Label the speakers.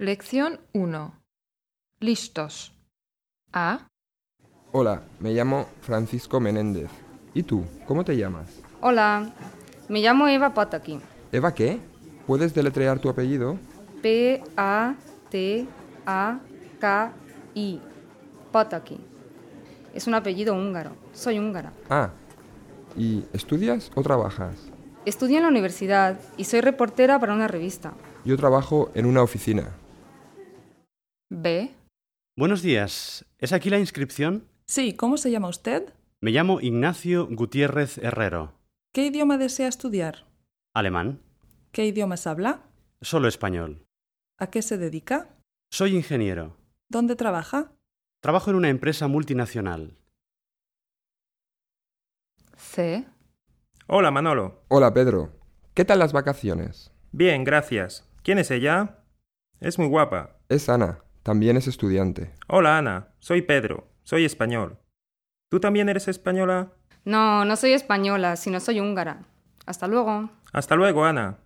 Speaker 1: Lección 1. Listos. A.
Speaker 2: Hola, me llamo Francisco Menéndez. ¿Y tú? ¿Cómo te llamas?
Speaker 3: Hola, me llamo Eva Pataki.
Speaker 2: ¿Eva qué? ¿Puedes deletrear tu apellido?
Speaker 3: P-A-T-A-K-I. Pataki. Es un apellido húngaro. Soy húngara.
Speaker 2: Ah, ¿y estudias o trabajas?
Speaker 3: Estudio en la universidad y soy reportera para una revista.
Speaker 2: Yo trabajo en una oficina.
Speaker 1: B.
Speaker 4: Buenos días. ¿Es aquí la inscripción?
Speaker 5: Sí, ¿cómo se llama usted?
Speaker 4: Me llamo Ignacio Gutiérrez Herrero.
Speaker 5: ¿Qué idioma desea estudiar?
Speaker 4: Alemán.
Speaker 5: ¿Qué idiomas habla?
Speaker 4: Solo español.
Speaker 5: ¿A qué se dedica?
Speaker 4: Soy ingeniero.
Speaker 5: ¿Dónde trabaja?
Speaker 4: Trabajo en una empresa multinacional.
Speaker 1: C.
Speaker 6: Hola, Manolo.
Speaker 2: Hola, Pedro. ¿Qué tal las vacaciones?
Speaker 6: Bien, gracias. ¿Quién es ella? Es muy guapa.
Speaker 2: Es Ana. También es estudiante.
Speaker 6: Hola, Ana. Soy Pedro. Soy español. ¿Tú también eres española?
Speaker 3: No, no soy española, sino soy húngara. Hasta luego.
Speaker 6: Hasta luego, Ana.